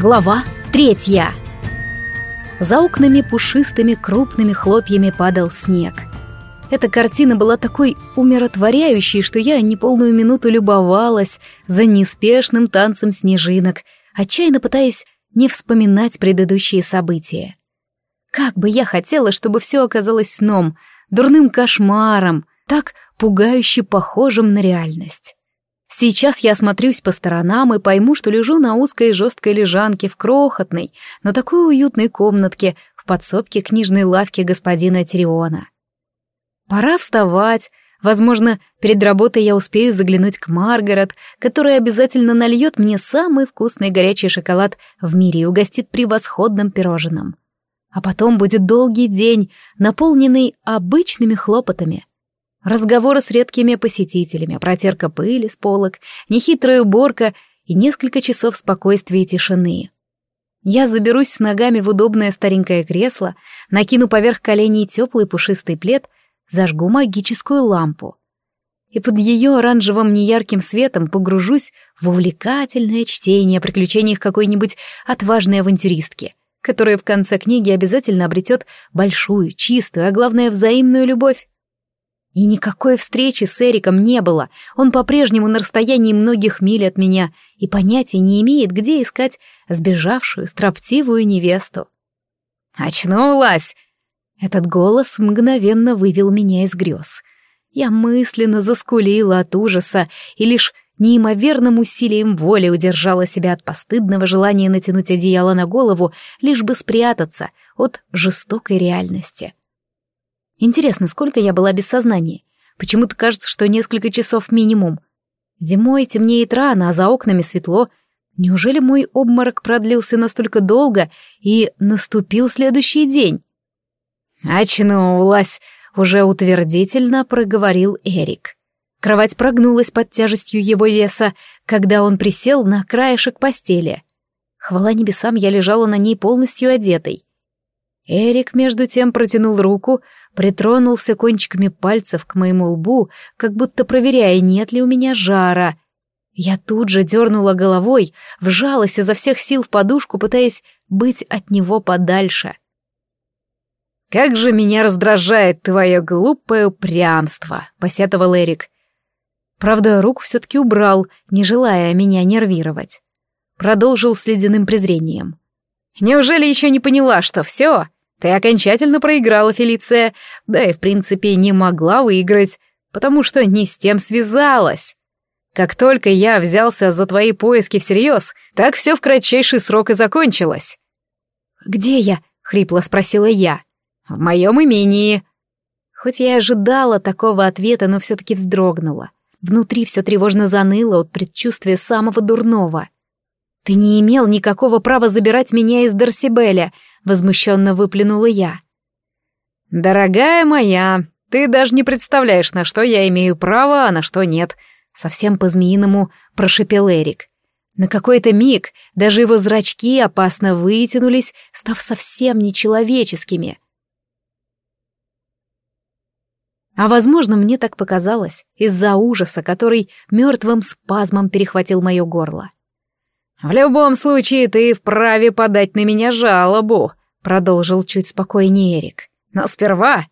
Глава третья. За окнами пушистыми крупными хлопьями падал снег. Эта картина была такой умиротворяющей, что я неполную минуту любовалась за неспешным танцем снежинок, отчаянно пытаясь не вспоминать предыдущие события. Как бы я хотела, чтобы все оказалось сном, дурным кошмаром, так пугающе похожим на реальность. Сейчас я осмотрюсь по сторонам и пойму, что лежу на узкой жесткой лежанке в крохотной, но такой уютной комнатке в подсобке книжной лавки господина Тириона. Пора вставать. Возможно, перед работой я успею заглянуть к Маргарет, которая обязательно нальет мне самый вкусный горячий шоколад в мире и угостит превосходным пирожным. А потом будет долгий день, наполненный обычными хлопотами — Разговоры с редкими посетителями, протерка пыли с полок, нехитрая уборка и несколько часов спокойствия и тишины. Я заберусь с ногами в удобное старенькое кресло, накину поверх коленей теплый пушистый плед, зажгу магическую лампу. И под ее оранжевым неярким светом погружусь в увлекательное чтение о приключениях какой-нибудь отважной авантюристки, которая в конце книги обязательно обретет большую, чистую, а главное взаимную любовь. И никакой встречи с Эриком не было. Он по-прежнему на расстоянии многих миль от меня и понятия не имеет, где искать сбежавшую, строптивую невесту. «Очнулась!» Этот голос мгновенно вывел меня из грез. Я мысленно заскулила от ужаса и лишь неимоверным усилием воли удержала себя от постыдного желания натянуть одеяло на голову, лишь бы спрятаться от жестокой реальности. Интересно, сколько я была без сознания? Почему-то кажется, что несколько часов минимум. Зимой темнеет рано, а за окнами светло. Неужели мой обморок продлился настолько долго и наступил следующий день? «Очнулась!» — уже утвердительно проговорил Эрик. Кровать прогнулась под тяжестью его веса, когда он присел на краешек постели. Хвала небесам, я лежала на ней полностью одетой. Эрик, между тем, протянул руку, притронулся кончиками пальцев к моему лбу, как будто проверяя, нет ли у меня жара. Я тут же дернула головой, вжалась изо всех сил в подушку, пытаясь быть от него подальше. «Как же меня раздражает твое глупое упрямство», — посетовал Эрик. Правда, руку все-таки убрал, не желая меня нервировать. Продолжил с ледяным презрением. «Неужели еще не поняла, что все? Ты окончательно проиграла, Фелиция, да и в принципе не могла выиграть, потому что не с тем связалась. Как только я взялся за твои поиски всерьез, так все в кратчайший срок и закончилось. «Где я?» — хрипло спросила я. «В моем имении». Хоть я и ожидала такого ответа, но все-таки вздрогнула. Внутри все тревожно заныло от предчувствия самого дурного. «Ты не имел никакого права забирать меня из Дарсибеля», — возмущенно выплюнула я. «Дорогая моя, ты даже не представляешь, на что я имею право, а на что нет», — совсем по-змеиному прошипел Эрик. На какой-то миг даже его зрачки опасно вытянулись, став совсем нечеловеческими. А возможно, мне так показалось, из-за ужаса, который мертвым спазмом перехватил мое горло. «В любом случае ты вправе подать на меня жалобу», — продолжил чуть спокойнее Эрик. «Но сперва,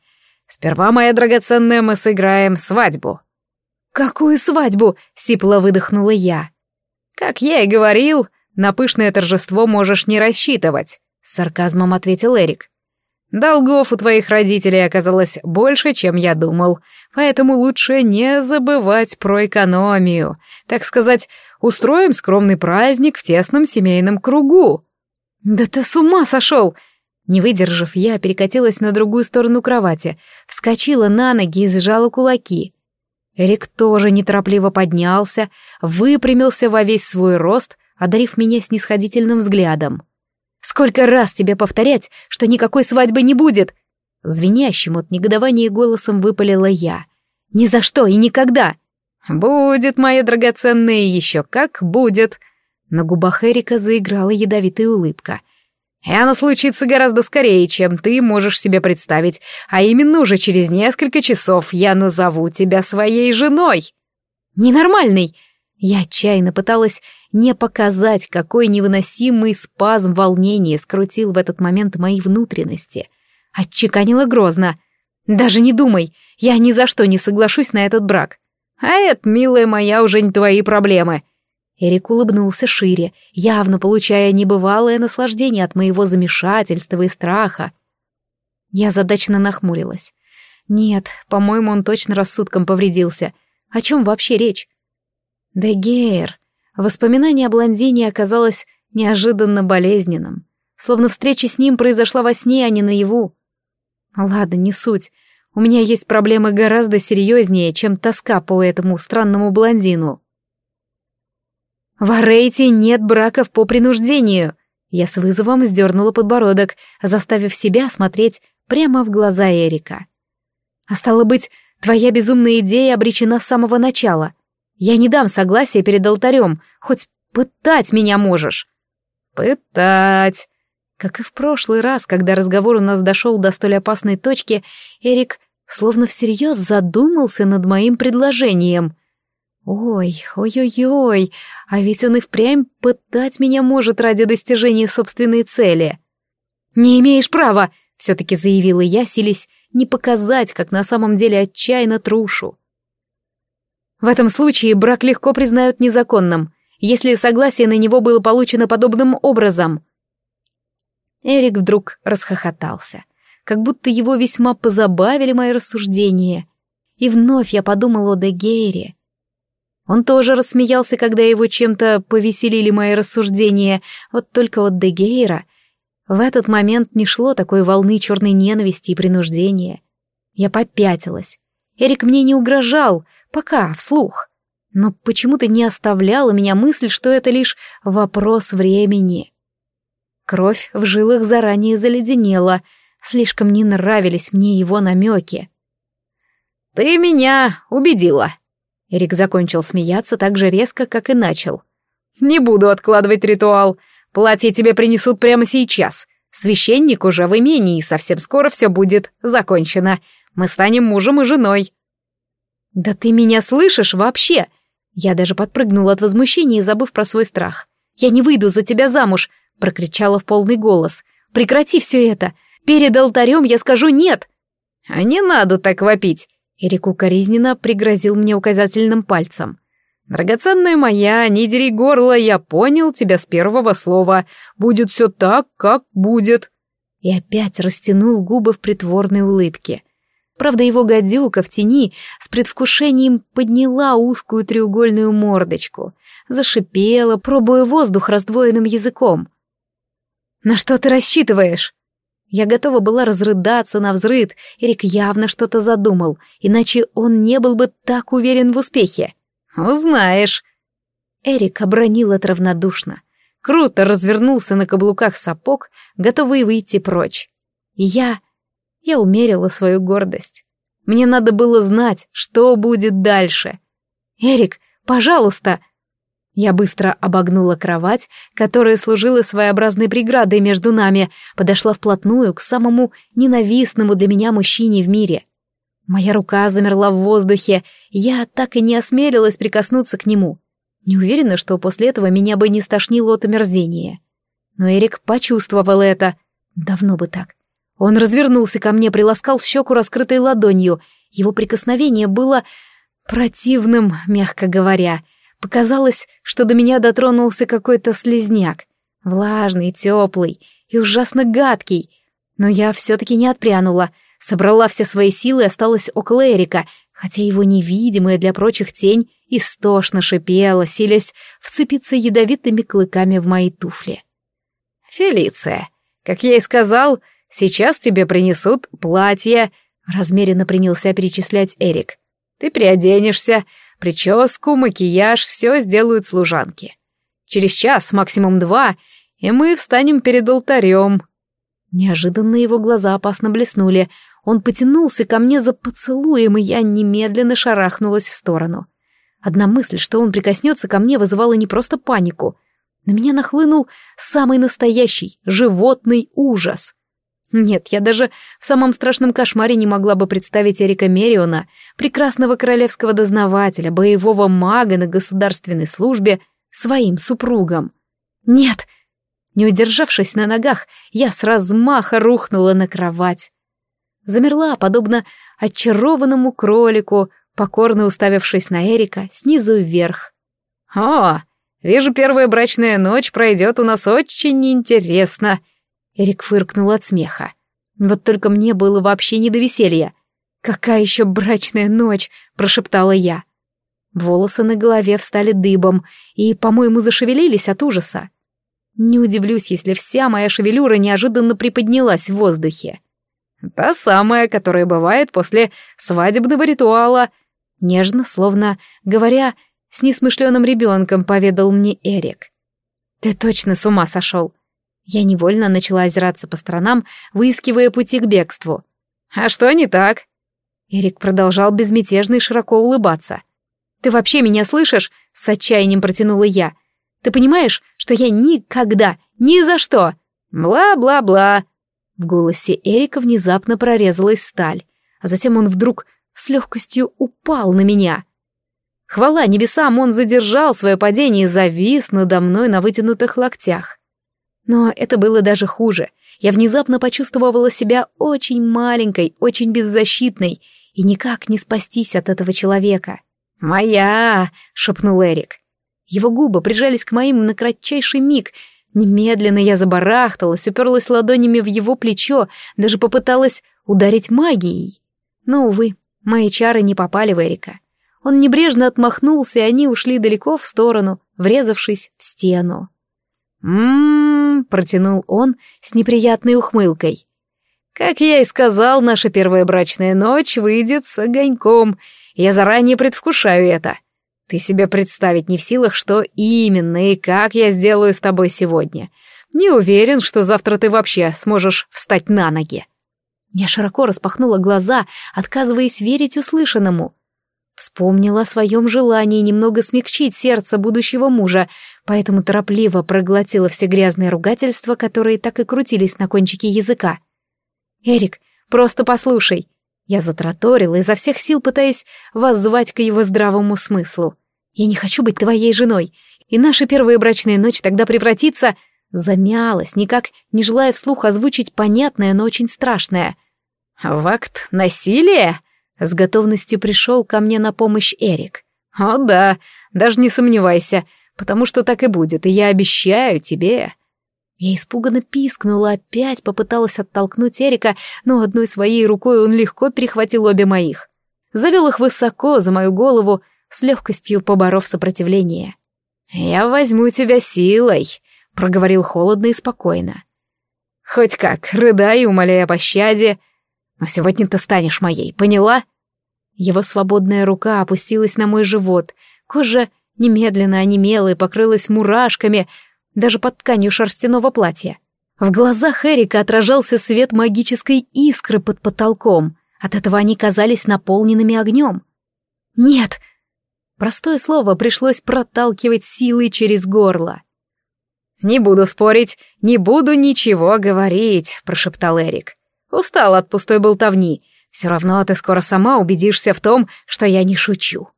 сперва, моя драгоценная, мы сыграем свадьбу». «Какую свадьбу?» — сипло выдохнула я. «Как я и говорил, на пышное торжество можешь не рассчитывать», — с сарказмом ответил Эрик. «Долгов у твоих родителей оказалось больше, чем я думал, поэтому лучше не забывать про экономию, так сказать, Устроим скромный праздник в тесном семейном кругу». «Да ты с ума сошел!» Не выдержав, я перекатилась на другую сторону кровати, вскочила на ноги и сжала кулаки. Эрик тоже неторопливо поднялся, выпрямился во весь свой рост, одарив меня снисходительным взглядом. «Сколько раз тебе повторять, что никакой свадьбы не будет?» Звенящим от негодования голосом выпалила я. «Ни за что и никогда!» «Будет, моя драгоценная, еще как будет!» На губах Эрика заиграла ядовитая улыбка. «И она случится гораздо скорее, чем ты можешь себе представить, а именно уже через несколько часов я назову тебя своей женой!» «Ненормальный!» Я отчаянно пыталась не показать, какой невыносимый спазм волнения скрутил в этот момент мои внутренности. Отчеканила грозно. «Даже не думай, я ни за что не соглашусь на этот брак. А это, милая моя, уже не твои проблемы». Эрик улыбнулся шире, явно получая небывалое наслаждение от моего замешательства и страха. Я задачно нахмурилась. Нет, по-моему, он точно рассудком повредился. О чем вообще речь? Дегейр. Воспоминание о блондине оказалось неожиданно болезненным. Словно встреча с ним произошла во сне, а не наяву. Ладно, не суть. У меня есть проблемы гораздо серьезнее, чем тоска по этому странному блондину. В Арейте нет браков по принуждению. Я с вызовом сдернула подбородок, заставив себя смотреть прямо в глаза Эрика. А стало быть, твоя безумная идея обречена с самого начала. Я не дам согласия перед алтарем, хоть пытать меня можешь. Пытать. Как и в прошлый раз, когда разговор у нас дошел до столь опасной точки, Эрик словно всерьез задумался над моим предложением. Ой, ой-ой-ой, а ведь он и впрямь пытать меня может ради достижения собственной цели. «Не имеешь права!» — все-таки заявила я, сились не показать, как на самом деле отчаянно трушу. В этом случае брак легко признают незаконным, если согласие на него было получено подобным образом. Эрик вдруг расхохотался, как будто его весьма позабавили мои рассуждения. И вновь я подумала о Дегейре. Он тоже рассмеялся, когда его чем-то повеселили мои рассуждения, вот только от Дегейра в этот момент не шло такой волны черной ненависти и принуждения. Я попятилась. Эрик мне не угрожал, пока, вслух. Но почему-то не оставляла меня мысль, что это лишь вопрос времени. Кровь в жилах заранее заледенела, слишком не нравились мне его намеки. «Ты меня убедила!» Эрик закончил смеяться так же резко, как и начал. «Не буду откладывать ритуал. Платье тебе принесут прямо сейчас. Священник уже в имении, совсем скоро все будет закончено. Мы станем мужем и женой». «Да ты меня слышишь вообще?» Я даже подпрыгнула от возмущения, забыв про свой страх. «Я не выйду за тебя замуж прокричала в полный голос. «Прекрати все это! Перед алтарем я скажу «нет!» «А не надо так вопить!» Эрик укоризненно пригрозил мне указательным пальцем. «Драгоценная моя, не дери горло, я понял тебя с первого слова. Будет все так, как будет». И опять растянул губы в притворной улыбке. Правда, его гадюка в тени с предвкушением подняла узкую треугольную мордочку, зашипела, пробуя воздух раздвоенным языком. «На что ты рассчитываешь?» Я готова была разрыдаться на взрыд, Эрик явно что-то задумал, иначе он не был бы так уверен в успехе. «Узнаешь». Эрик обронил это равнодушно. Круто развернулся на каблуках сапог, готовый выйти прочь. Я... я умерила свою гордость. Мне надо было знать, что будет дальше. «Эрик, пожалуйста!» Я быстро обогнула кровать, которая служила своеобразной преградой между нами, подошла вплотную к самому ненавистному для меня мужчине в мире. Моя рука замерла в воздухе, я так и не осмелилась прикоснуться к нему. Не уверена, что после этого меня бы не стошнило от омерзения. Но Эрик почувствовал это. Давно бы так. Он развернулся ко мне, приласкал щеку раскрытой ладонью. Его прикосновение было противным, мягко говоря — Показалось, что до меня дотронулся какой-то слезняк, влажный, теплый и ужасно гадкий. Но я все-таки не отпрянула, собрала все свои силы и осталась около Эрика, хотя его невидимая для прочих тень истошно шипела, силясь вцепиться ядовитыми клыками в мои туфли. «Фелиция, как я и сказал, сейчас тебе принесут платье», — размеренно принялся перечислять Эрик. «Ты приоденешься, Прическу, макияж, все сделают служанки. Через час, максимум два, и мы встанем перед алтарем. Неожиданно его глаза опасно блеснули. Он потянулся ко мне за поцелуем, и я немедленно шарахнулась в сторону. Одна мысль, что он прикоснется ко мне, вызывала не просто панику. На меня нахлынул самый настоящий, животный ужас. Нет, я даже в самом страшном кошмаре не могла бы представить Эрика Мериона, прекрасного королевского дознавателя, боевого мага на государственной службе, своим супругом. Нет! Не удержавшись на ногах, я с размаха рухнула на кровать. Замерла, подобно очарованному кролику, покорно уставившись на Эрика снизу вверх. «О, вижу, первая брачная ночь пройдет у нас очень интересно!» Эрик фыркнул от смеха. Вот только мне было вообще не до веселья. «Какая еще брачная ночь?» — прошептала я. Волосы на голове встали дыбом и, по-моему, зашевелились от ужаса. Не удивлюсь, если вся моя шевелюра неожиданно приподнялась в воздухе. Та самая, которая бывает после свадебного ритуала. Нежно, словно говоря, с несмышленым ребенком поведал мне Эрик. Ты точно с ума сошел. Я невольно начала озираться по сторонам, выискивая пути к бегству. А что не так? Эрик продолжал безмятежно и широко улыбаться. «Ты вообще меня слышишь?» — с отчаянием протянула я. «Ты понимаешь, что я никогда, ни за что...» «Бла-бла-бла», в голосе Эрика внезапно прорезалась сталь, а затем он вдруг с легкостью упал на меня. Хвала небесам, он задержал свое падение и завис надо мной на вытянутых локтях. Но это было даже хуже. Я внезапно почувствовала себя очень маленькой, очень беззащитной, и никак не спастись от этого человека. «Моя!» — шепнул Эрик. Его губы прижались к моим на кратчайший миг, Немедленно я забарахталась, уперлась ладонями в его плечо, даже попыталась ударить магией. Но, увы, мои чары не попали в Эрика. Он небрежно отмахнулся, и они ушли далеко в сторону, врезавшись в стену. «М-м-м», протянул он с неприятной ухмылкой. «Как я и сказал, наша первая брачная ночь выйдет с огоньком. Я заранее предвкушаю это. Ты себе представить не в силах, что именно и как я сделаю с тобой сегодня. Не уверен, что завтра ты вообще сможешь встать на ноги. Я широко распахнула глаза, отказываясь верить услышанному. Вспомнила о своем желании немного смягчить сердце будущего мужа, поэтому торопливо проглотила все грязные ругательства, которые так и крутились на кончике языка. «Эрик, просто послушай. Я затраторила, изо всех сил пытаясь воззвать к его здравому смыслу. «Я не хочу быть твоей женой, и наша первая брачная ночь тогда превратится...» Замялась, никак не желая вслух озвучить понятное, но очень страшное. «В акт насилия?» С готовностью пришел ко мне на помощь Эрик. «О да, даже не сомневайся, потому что так и будет, и я обещаю тебе...» Я испуганно пискнула, опять попыталась оттолкнуть Эрика, но одной своей рукой он легко перехватил обе моих. Завел их высоко за мою голову, с легкостью поборов сопротивление. «Я возьму тебя силой», — проговорил холодно и спокойно. «Хоть как, рыдай и умоляй о пощаде, но сегодня ты станешь моей, поняла?» Его свободная рука опустилась на мой живот, кожа немедленно онемела и покрылась мурашками, даже под тканью шерстяного платья. В глазах Эрика отражался свет магической искры под потолком. От этого они казались наполненными огнем. «Нет!» Простое слово пришлось проталкивать силой через горло. «Не буду спорить, не буду ничего говорить», — прошептал Эрик. «Устал от пустой болтовни. Все равно ты скоро сама убедишься в том, что я не шучу»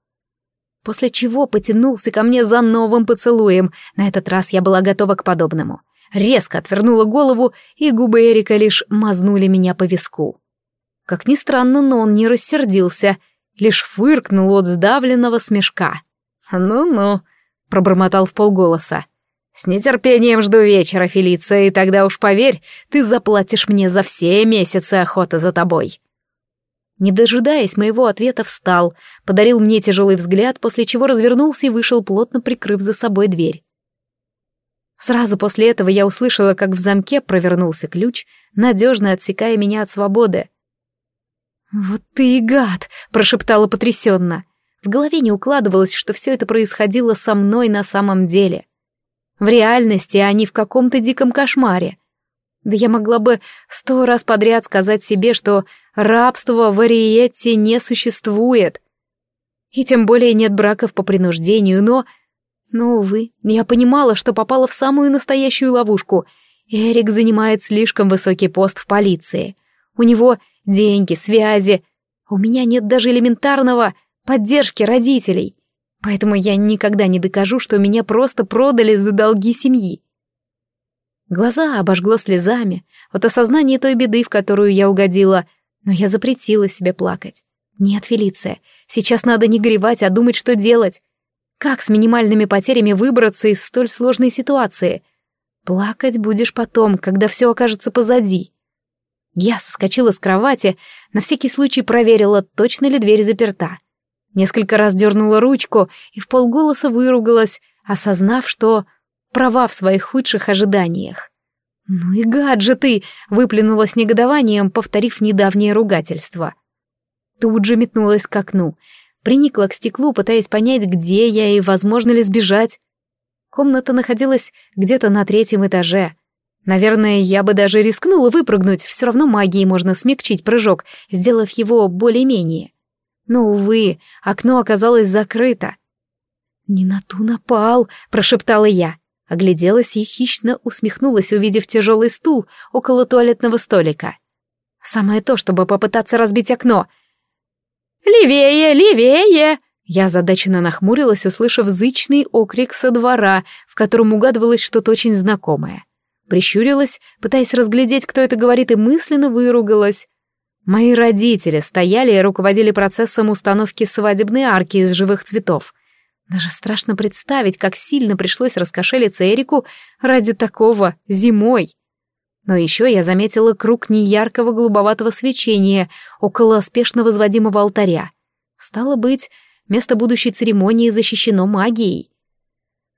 после чего потянулся ко мне за новым поцелуем. На этот раз я была готова к подобному. Резко отвернула голову, и губы Эрика лишь мазнули меня по виску. Как ни странно, но он не рассердился, лишь фыркнул от сдавленного смешка. «Ну-ну», — пробормотал в полголоса. «С нетерпением жду вечера, Фелиция, и тогда уж поверь, ты заплатишь мне за все месяцы охоты за тобой» не дожидаясь моего ответа, встал, подарил мне тяжелый взгляд, после чего развернулся и вышел, плотно прикрыв за собой дверь. Сразу после этого я услышала, как в замке провернулся ключ, надежно отсекая меня от свободы. «Вот ты и гад!» — прошептала потрясенно. В голове не укладывалось, что все это происходило со мной на самом деле. В реальности, а не в каком-то диком кошмаре. Да я могла бы сто раз подряд сказать себе, что рабства в Ариетте не существует. И тем более нет браков по принуждению, но... Но, увы, я понимала, что попала в самую настоящую ловушку. Эрик занимает слишком высокий пост в полиции. У него деньги, связи. У меня нет даже элементарного поддержки родителей. Поэтому я никогда не докажу, что меня просто продали за долги семьи. Глаза обожгло слезами от осознания той беды, в которую я угодила, но я запретила себе плакать. Нет, Фелиция, сейчас надо не горевать, а думать, что делать. Как с минимальными потерями выбраться из столь сложной ситуации? Плакать будешь потом, когда все окажется позади. Я соскочила с кровати, на всякий случай проверила, точно ли дверь заперта. Несколько раз дернула ручку и в полголоса выругалась, осознав, что права в своих худших ожиданиях. «Ну и гаджеты!» — выплюнула с негодованием, повторив недавнее ругательство. Тут же метнулась к окну, приникла к стеклу, пытаясь понять, где я и возможно ли сбежать. Комната находилась где-то на третьем этаже. Наверное, я бы даже рискнула выпрыгнуть, все равно магией можно смягчить прыжок, сделав его более-менее. Но, увы, окно оказалось закрыто. «Не на ту напал», — прошептала я. Огляделась и хищно усмехнулась, увидев тяжелый стул около туалетного столика. Самое то, чтобы попытаться разбить окно. «Левее, левее!» Я озадаченно нахмурилась, услышав зычный окрик со двора, в котором угадывалось что-то очень знакомое. Прищурилась, пытаясь разглядеть, кто это говорит, и мысленно выругалась. Мои родители стояли и руководили процессом установки свадебной арки из живых цветов — даже страшно представить, как сильно пришлось раскошелиться Эрику ради такого зимой. Но еще я заметила круг неяркого голубоватого свечения около спешно возводимого алтаря. Стало быть, место будущей церемонии защищено магией.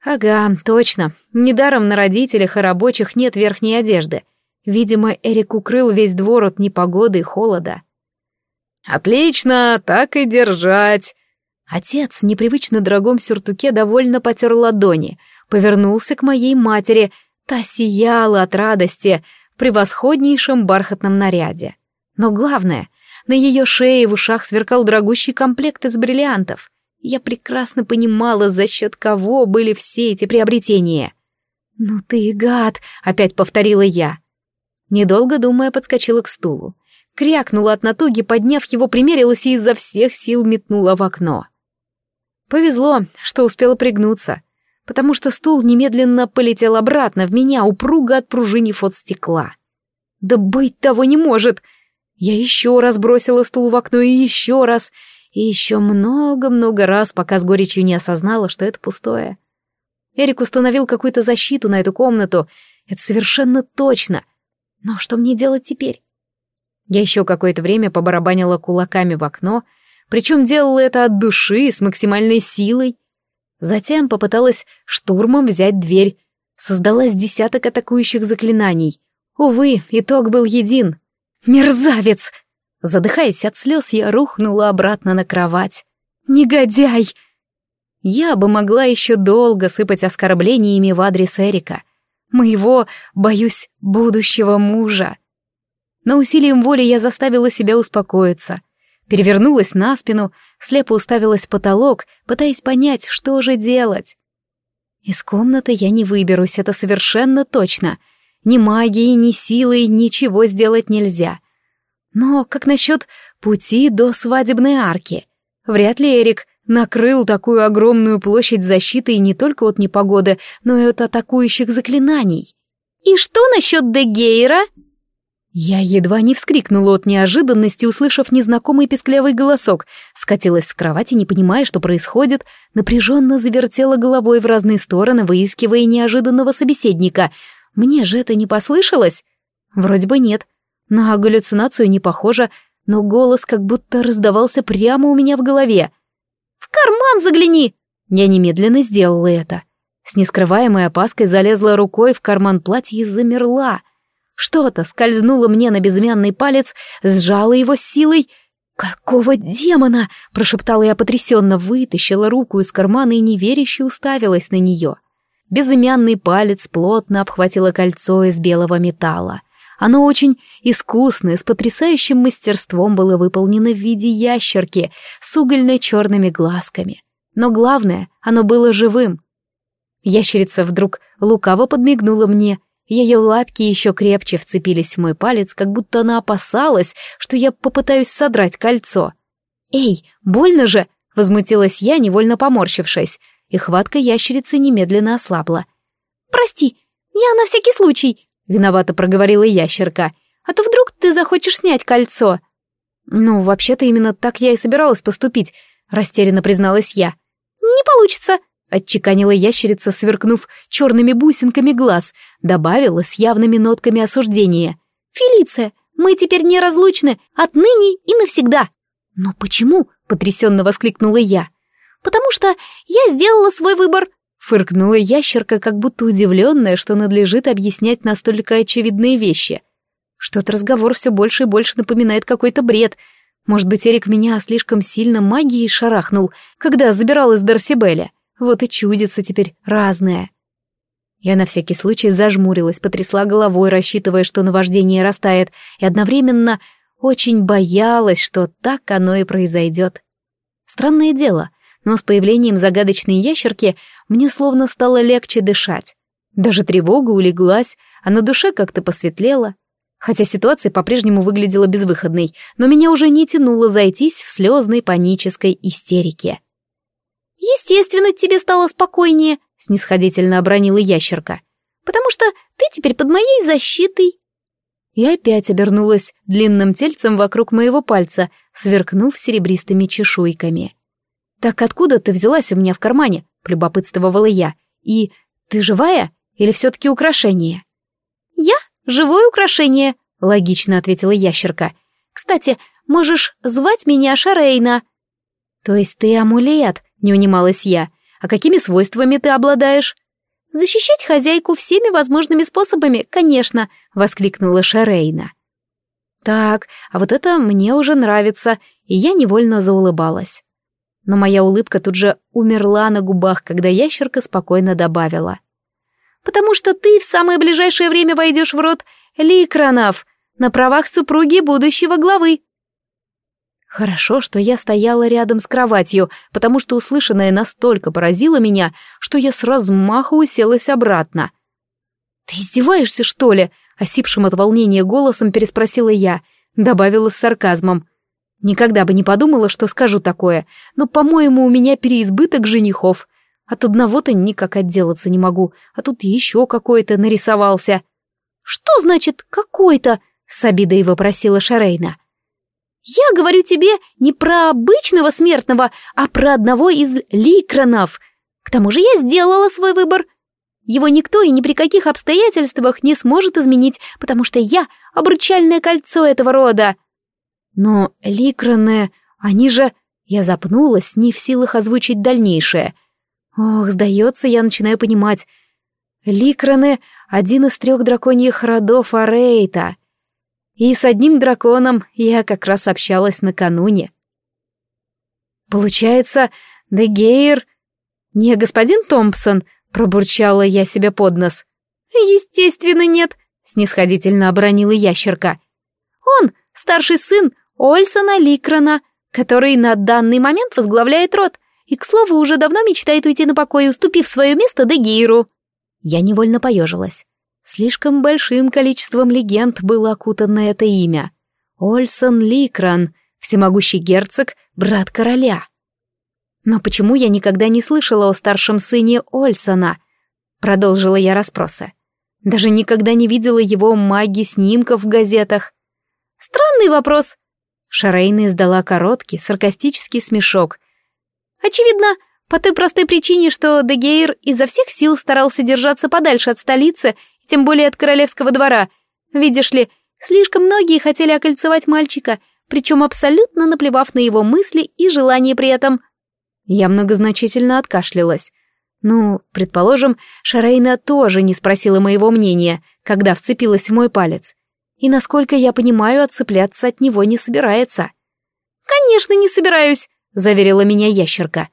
Ага, точно. Недаром на родителях и рабочих нет верхней одежды. Видимо, Эрик укрыл весь двор от непогоды и холода. «Отлично, так и держать!» Отец в непривычно дорогом сюртуке довольно потер ладони, повернулся к моей матери, та сияла от радости в превосходнейшем бархатном наряде. Но главное, на ее шее и в ушах сверкал дорогущий комплект из бриллиантов. Я прекрасно понимала, за счет кого были все эти приобретения. «Ну ты гад!» — опять повторила я. Недолго думая, подскочила к стулу. Крякнула от натуги, подняв его, примерилась и изо всех сил метнула в окно. Повезло, что успела пригнуться, потому что стул немедленно полетел обратно в меня, упруго отпружинив от стекла. Да быть того не может! Я еще раз бросила стул в окно и еще раз, и еще много-много раз, пока с горечью не осознала, что это пустое. Эрик установил какую-то защиту на эту комнату, это совершенно точно. Но что мне делать теперь? Я еще какое-то время побарабанила кулаками в окно, причем делала это от души, с максимальной силой. Затем попыталась штурмом взять дверь. Создалась десяток атакующих заклинаний. Увы, итог был един. «Мерзавец!» Задыхаясь от слез, я рухнула обратно на кровать. «Негодяй!» Я бы могла еще долго сыпать оскорблениями в адрес Эрика. Моего, боюсь, будущего мужа. Но усилием воли я заставила себя успокоиться — перевернулась на спину, слепо уставилась в потолок, пытаясь понять, что же делать. Из комнаты я не выберусь, это совершенно точно. Ни магией, ни силой ничего сделать нельзя. Но как насчет пути до свадебной арки? Вряд ли Эрик накрыл такую огромную площадь защиты не только от непогоды, но и от атакующих заклинаний. «И что насчет Дегейра?» Я едва не вскрикнула от неожиданности, услышав незнакомый песклявый голосок, скатилась с кровати, не понимая, что происходит, напряженно завертела головой в разные стороны, выискивая неожиданного собеседника. Мне же это не послышалось? Вроде бы нет. На галлюцинацию не похоже, но голос как будто раздавался прямо у меня в голове. «В карман загляни!» Я немедленно сделала это. С нескрываемой опаской залезла рукой в карман платья и замерла — что-то скользнуло мне на безымянный палец, сжало его силой. «Какого демона?» — прошептала я потрясенно, вытащила руку из кармана и неверяще уставилась на нее. Безымянный палец плотно обхватило кольцо из белого металла. Оно очень искусное, с потрясающим мастерством было выполнено в виде ящерки с угольно-черными глазками. Но главное, оно было живым. Ящерица вдруг лукаво подмигнула мне — ее лапки еще крепче вцепились в мой палец, как будто она опасалась, что я попытаюсь содрать кольцо. «Эй, больно же!» — возмутилась я, невольно поморщившись, и хватка ящерицы немедленно ослабла. «Прости, я на всякий случай», — виновато проговорила ящерка. «А то вдруг ты захочешь снять кольцо». «Ну, вообще-то именно так я и собиралась поступить», — растерянно призналась я. «Не получится», — отчеканила ящерица, сверкнув черными бусинками глаз, добавила с явными нотками осуждения. «Фелиция, мы теперь неразлучны отныне и навсегда». «Но почему?» — потрясенно воскликнула я. «Потому что я сделала свой выбор», — фыркнула ящерка, как будто удивленная, что надлежит объяснять настолько очевидные вещи. Что-то разговор все больше и больше напоминает какой-то бред. Может быть, Эрик меня слишком сильно магией шарахнул, когда забирал из Дарсибеля. Вот и чудится теперь разное. Я на всякий случай зажмурилась, потрясла головой, рассчитывая, что наваждение растает, и одновременно очень боялась, что так оно и произойдет. Странное дело, но с появлением загадочной ящерки мне словно стало легче дышать. Даже тревога улеглась, а на душе как-то посветлело. Хотя ситуация по-прежнему выглядела безвыходной, но меня уже не тянуло зайтись в слезной панической истерике. «Естественно, тебе стало спокойнее», — снисходительно обронила ящерка. «Потому что ты теперь под моей защитой» и опять обернулась длинным тельцем вокруг моего пальца, сверкнув серебристыми чешуйками. «Так откуда ты взялась у меня в кармане?» — полюбопытствовала я. «И ты живая или все-таки украшение?» «Я — живое украшение», — логично ответила ящерка. «Кстати, можешь звать меня Шарейна». «То есть ты амулет?» — не унималась я. «А какими свойствами ты обладаешь?» «Защищать хозяйку всеми возможными способами, конечно», — воскликнула Шерейна. «Так, а вот это мне уже нравится», и я невольно заулыбалась. Но моя улыбка тут же умерла на губах, когда ящерка спокойно добавила. «Потому что ты в самое ближайшее время войдешь в рот Ликранов на правах супруги будущего главы». Хорошо, что я стояла рядом с кроватью, потому что услышанное настолько поразило меня, что я с размаху уселась обратно. «Ты издеваешься, что ли?» — осипшим от волнения голосом переспросила я, добавила с сарказмом. «Никогда бы не подумала, что скажу такое, но, по-моему, у меня переизбыток женихов. От одного-то никак отделаться не могу, а тут еще какой-то нарисовался». «Что значит «какой-то»?» — с обидой вопросила Шарейна. Я говорю тебе не про обычного смертного, а про одного из ликронов. К тому же я сделала свой выбор. Его никто и ни при каких обстоятельствах не сможет изменить, потому что я — обручальное кольцо этого рода. Но ликроны, они же... Я запнулась, не в силах озвучить дальнейшее. Ох, сдается, я начинаю понимать. Ликроны — один из трех драконьих родов Арейта — и с одним драконом я как раз общалась накануне. Получается, Дегейр... Не господин Томпсон, пробурчала я себе под нос. Естественно, нет, снисходительно обронила ящерка. Он старший сын Ольсона Ликрана, который на данный момент возглавляет род, и, к слову, уже давно мечтает уйти на покой, уступив свое место Дегейру. Я невольно поежилась. Слишком большим количеством легенд было окутано это имя. Ольсон Ликран, всемогущий герцог, брат короля. Но почему я никогда не слышала о старшем сыне Ольсона? Продолжила я расспросы. Даже никогда не видела его маги снимков в газетах. Странный вопрос. Шарейна издала короткий, саркастический смешок. Очевидно, по той простой причине, что Дегейр изо всех сил старался держаться подальше от столицы тем более от королевского двора. Видишь ли, слишком многие хотели окольцевать мальчика, причем абсолютно наплевав на его мысли и желания при этом. Я многозначительно откашлялась. Ну, предположим, Шарейна тоже не спросила моего мнения, когда вцепилась в мой палец. И, насколько я понимаю, отцепляться от него не собирается. «Конечно, не собираюсь», — заверила меня ящерка.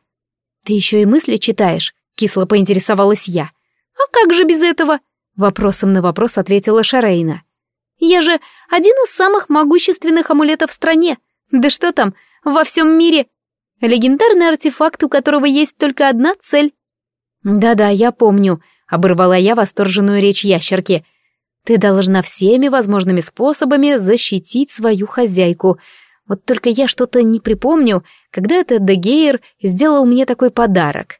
«Ты еще и мысли читаешь?» — кисло поинтересовалась я. «А как же без этого?» Вопросом на вопрос ответила Шарейна. «Я же один из самых могущественных амулетов в стране. Да что там, во всем мире. Легендарный артефакт, у которого есть только одна цель». «Да-да, я помню», — оборвала я восторженную речь ящерки. «Ты должна всеми возможными способами защитить свою хозяйку. Вот только я что-то не припомню, когда это Дегейр сделал мне такой подарок.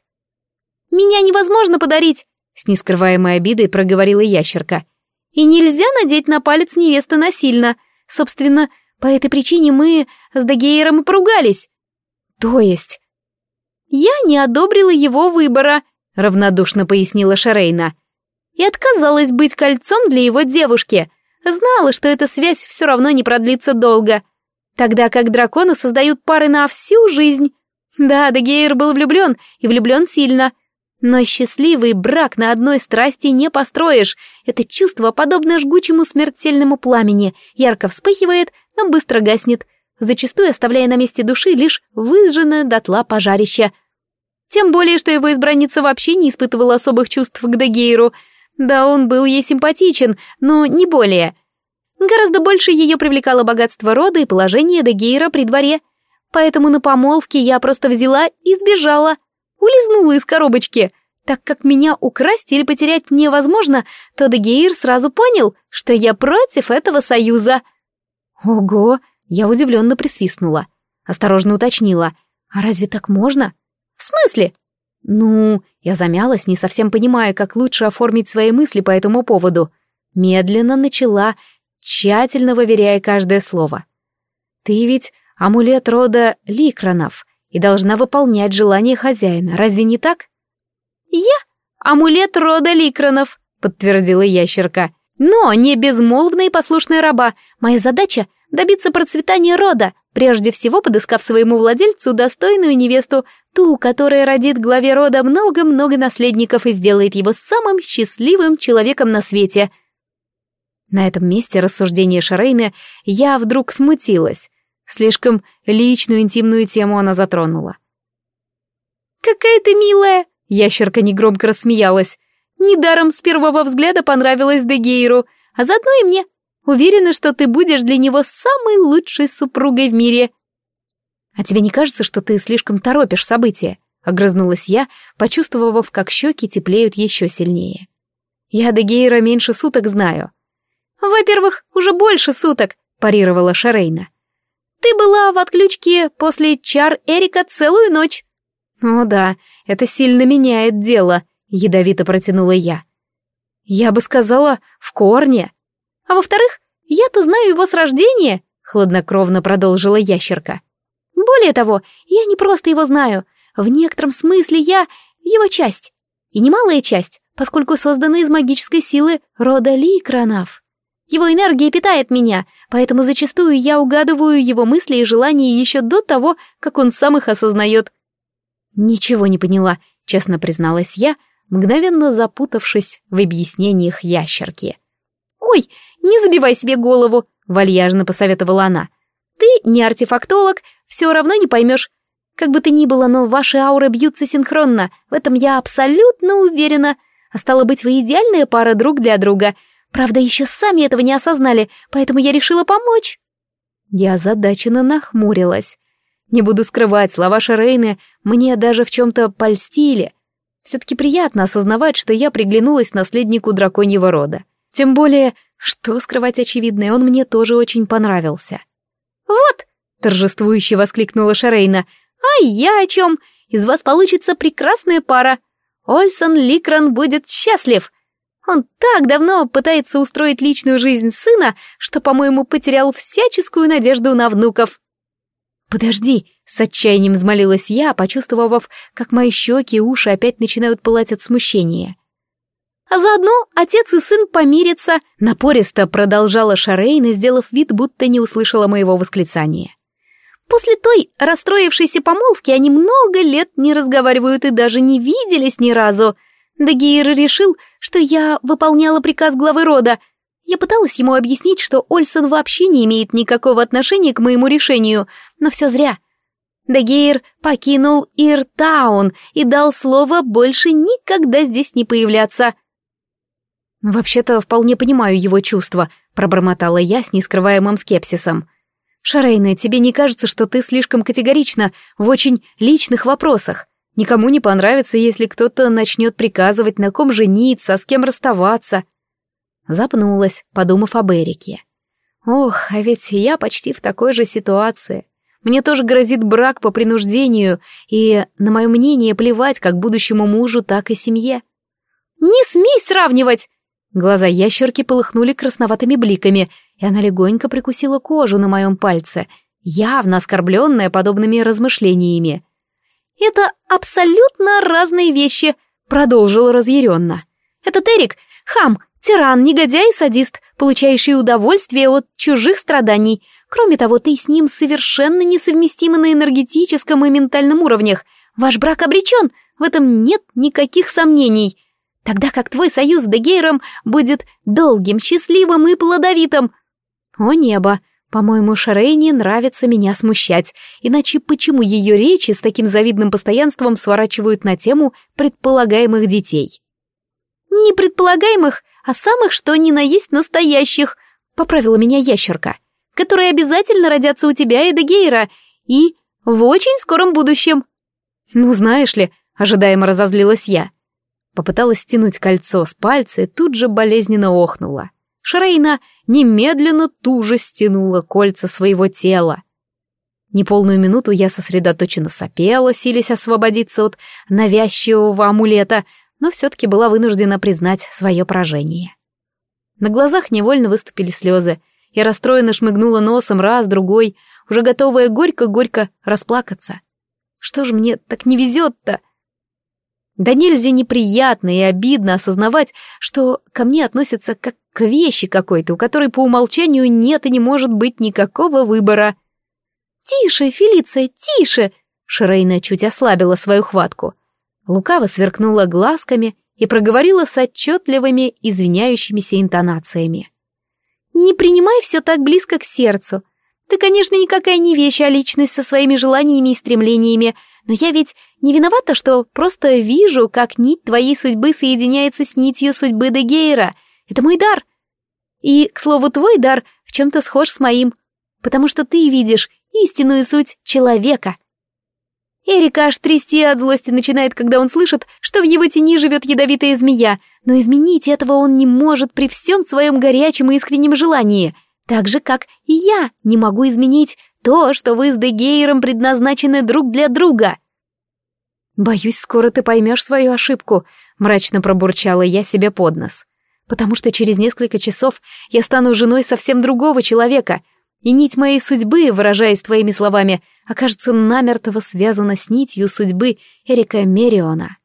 «Меня невозможно подарить!» — с нескрываемой обидой проговорила ящерка. «И нельзя надеть на палец невесты насильно. Собственно, по этой причине мы с Дегейром и поругались». «То есть?» «Я не одобрила его выбора», — равнодушно пояснила Шарейна. «И отказалась быть кольцом для его девушки. Знала, что эта связь все равно не продлится долго тогда как драконы создают пары на всю жизнь. Да, Дегейр был влюблен, и влюблен сильно. Но счастливый брак на одной страсти не построишь. Это чувство, подобно жгучему смертельному пламени, ярко вспыхивает, но быстро гаснет, зачастую оставляя на месте души лишь выжженное дотла пожарище. Тем более, что его избранница вообще не испытывала особых чувств к Дегейру. Да, он был ей симпатичен, но не более. Гораздо больше ее привлекало богатство рода и положение Дегейра при дворе. Поэтому на помолвке я просто взяла и сбежала. Улизнула из коробочки. Так как меня украсть или потерять невозможно, то Дегейр сразу понял, что я против этого союза. Ого, я удивленно присвистнула. Осторожно уточнила. А разве так можно? В смысле? Ну, я замялась, не совсем понимая, как лучше оформить свои мысли по этому поводу. Медленно начала тщательно выверяя каждое слово. «Ты ведь амулет рода Ликронов и должна выполнять желание хозяина, разве не так?» «Я амулет рода Ликронов», — подтвердила ящерка. «Но не безмолвная и послушная раба. Моя задача — добиться процветания рода, прежде всего подыскав своему владельцу достойную невесту, ту, которая родит главе рода много-много наследников и сделает его самым счастливым человеком на свете. На этом месте рассуждения Шарейны я вдруг смутилась. Слишком личную интимную тему она затронула. «Какая ты милая!» — ящерка негромко рассмеялась. «Недаром с первого взгляда понравилась Дегейру, а заодно и мне. Уверена, что ты будешь для него самой лучшей супругой в мире». «А тебе не кажется, что ты слишком торопишь события?» — огрызнулась я, почувствовав, как щеки теплеют еще сильнее. «Я Дегейра меньше суток знаю». «Во-первых, уже больше суток», — парировала Шарейна. «Ты была в отключке после чар Эрика целую ночь». «О да, это сильно меняет дело», — ядовито протянула я. «Я бы сказала, в корне». «А во-вторых, я-то знаю его с рождения», — хладнокровно продолжила ящерка. «Более того, я не просто его знаю. В некотором смысле я его часть. И немалая часть, поскольку создана из магической силы рода Ликранов. Его энергия питает меня, поэтому зачастую я угадываю его мысли и желания еще до того, как он сам их осознает. Ничего не поняла, честно призналась я, мгновенно запутавшись в объяснениях ящерки. «Ой, не забивай себе голову», — вальяжно посоветовала она. «Ты не артефактолог, все равно не поймешь. Как бы то ни было, но ваши ауры бьются синхронно, в этом я абсолютно уверена. А стало быть, вы идеальная пара друг для друга — Правда, еще сами этого не осознали, поэтому я решила помочь. Я озадаченно нахмурилась. Не буду скрывать, слова Шарейны мне даже в чем-то польстили. Все-таки приятно осознавать, что я приглянулась наследнику драконьего рода. Тем более, что скрывать очевидное, он мне тоже очень понравился. «Вот!» — торжествующе воскликнула Шарейна. «А я о чем? Из вас получится прекрасная пара. Ольсон Ликран будет счастлив!» Он так давно пытается устроить личную жизнь сына, что, по-моему, потерял всяческую надежду на внуков. «Подожди!» — с отчаянием взмолилась я, почувствовав, как мои щеки и уши опять начинают пылать от смущения. «А заодно отец и сын помирятся!» — напористо продолжала Шарейна, сделав вид, будто не услышала моего восклицания. После той расстроившейся помолвки они много лет не разговаривают и даже не виделись ни разу — Дагейр решил, что я выполняла приказ главы рода. Я пыталась ему объяснить, что Ольсон вообще не имеет никакого отношения к моему решению, но все зря. Дагейр покинул Иртаун и дал слово больше никогда здесь не появляться. «Вообще-то вполне понимаю его чувства», — пробормотала я с нескрываемым скепсисом. «Шарейна, тебе не кажется, что ты слишком категорична в очень личных вопросах? Никому не понравится, если кто-то начнет приказывать, на ком жениться, с кем расставаться. Запнулась, подумав об Эрике. Ох, а ведь я почти в такой же ситуации. Мне тоже грозит брак по принуждению, и на мое мнение плевать как будущему мужу, так и семье. «Не смей сравнивать!» Глаза ящерки полыхнули красноватыми бликами, и она легонько прикусила кожу на моем пальце, явно оскорбленная подобными размышлениями. «Это абсолютно разные вещи», — продолжил разъяренно. «Этот Эрик — хам, тиран, негодяй и садист, получающий удовольствие от чужих страданий. Кроме того, ты с ним совершенно несовместимы на энергетическом и ментальном уровнях. Ваш брак обречен, в этом нет никаких сомнений. Тогда как твой союз с Дегейром будет долгим, счастливым и плодовитым. О небо, по-моему, Шарейне нравится меня смущать, иначе почему ее речи с таким завидным постоянством сворачивают на тему предполагаемых детей? Не предполагаемых, а самых что ни на есть настоящих, поправила меня ящерка которые обязательно родятся у тебя и Дегейра, и в очень скором будущем. Ну, знаешь ли, ожидаемо разозлилась я. Попыталась стянуть кольцо с пальца и тут же болезненно охнула. Шарейна немедленно туже стянула кольца своего тела. Неполную минуту я сосредоточенно сопела, силясь освободиться от навязчивого амулета, но все-таки была вынуждена признать свое поражение. На глазах невольно выступили слезы, я расстроенно шмыгнула носом раз, другой, уже готовая горько-горько расплакаться. Что же мне так не везет-то? Да нельзя неприятно и обидно осознавать, что ко мне относятся как к вещи какой-то, у которой по умолчанию нет и не может быть никакого выбора. «Тише, Фелиция, тише!» Шрейна чуть ослабила свою хватку. Лукаво сверкнула глазками и проговорила с отчетливыми, извиняющимися интонациями. Не принимай все так близко к сердцу. Ты, конечно, никакая не вещь, а личность со своими желаниями и стремлениями, но я ведь не виновата, что просто вижу, как нить твоей судьбы соединяется с нитью судьбы Дегейра. Это мой дар. И, к слову, твой дар в чем-то схож с моим, потому что ты видишь истинную суть человека. Эрика аж трясти от злости начинает, когда он слышит, что в его тени живет ядовитая змея, но изменить этого он не может при всем своем горячем и искреннем желании, так же, как и я не могу изменить то, что вы с Дегейром предназначены друг для друга. «Боюсь, скоро ты поймешь свою ошибку», — мрачно пробурчала я себе под нос. «Потому что через несколько часов я стану женой совсем другого человека, и нить моей судьбы, выражаясь твоими словами, окажется намертво связана с нитью судьбы Эрика Мериона».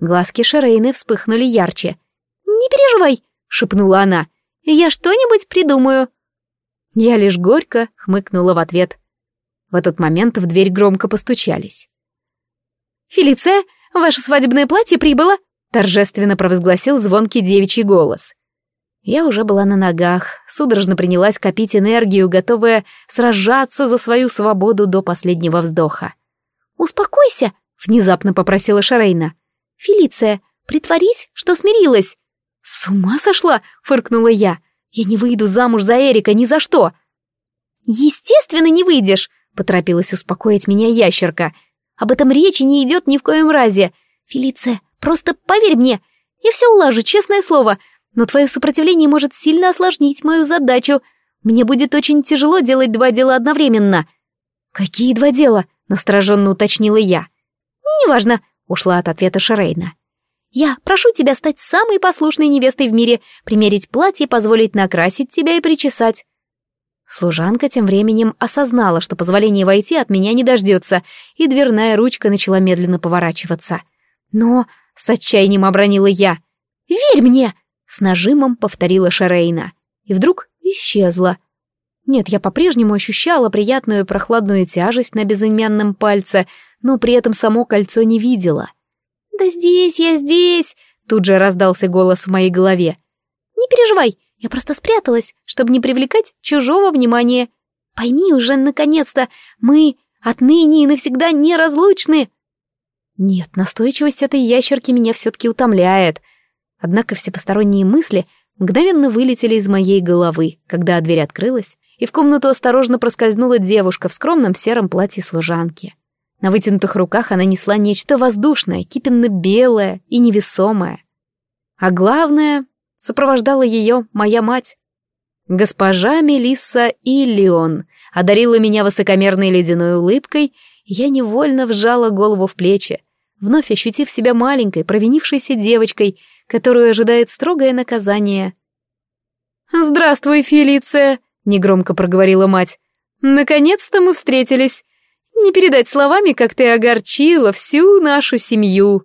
Глазки Шерейны вспыхнули ярче. «Не переживай», — шепнула она. «Я что-нибудь придумаю». Я лишь горько хмыкнула в ответ. В этот момент в дверь громко постучались. «Фелиция, ваше свадебное платье прибыло!» — торжественно провозгласил звонкий девичий голос. Я уже была на ногах, судорожно принялась копить энергию, готовая сражаться за свою свободу до последнего вздоха. «Успокойся!» — внезапно попросила Шарейна. «Фелиция, притворись, что смирилась!» «С ума сошла?» — фыркнула я. «Я не выйду замуж за Эрика ни за что!» «Естественно, не выйдешь!» — поторопилась успокоить меня ящерка. «Об этом речи не идет ни в коем разе. Фелиция, просто поверь мне, я все улажу, честное слово, но твое сопротивление может сильно осложнить мою задачу. Мне будет очень тяжело делать два дела одновременно». «Какие два дела?» — настороженно уточнила я. «Неважно, ушла от ответа Шерейна. «Я прошу тебя стать самой послушной невестой в мире, примерить платье, позволить накрасить тебя и причесать». Служанка тем временем осознала, что позволение войти от меня не дождется, и дверная ручка начала медленно поворачиваться. «Но...» — с отчаянием обронила я. «Верь мне!» — с нажимом повторила Шерейна. И вдруг исчезла. Нет, я по-прежнему ощущала приятную прохладную тяжесть на безымянном пальце — но при этом само кольцо не видела. «Да здесь я здесь!» — тут же раздался голос в моей голове. «Не переживай, я просто спряталась, чтобы не привлекать чужого внимания. Пойми уже, наконец-то, мы отныне и навсегда неразлучны!» Нет, настойчивость этой ящерки меня все-таки утомляет. Однако все посторонние мысли мгновенно вылетели из моей головы, когда дверь открылась, и в комнату осторожно проскользнула девушка в скромном сером платье служанки. На вытянутых руках она несла нечто воздушное, кипенно-белое и невесомое. А главное, сопровождала ее моя мать. Госпожа Мелисса Иллион одарила меня высокомерной ледяной улыбкой, я невольно вжала голову в плечи, вновь ощутив себя маленькой, провинившейся девочкой, которую ожидает строгое наказание. «Здравствуй, Фелиция!» — негромко проговорила мать. «Наконец-то мы встретились. Не передать словами, как ты огорчила всю нашу семью».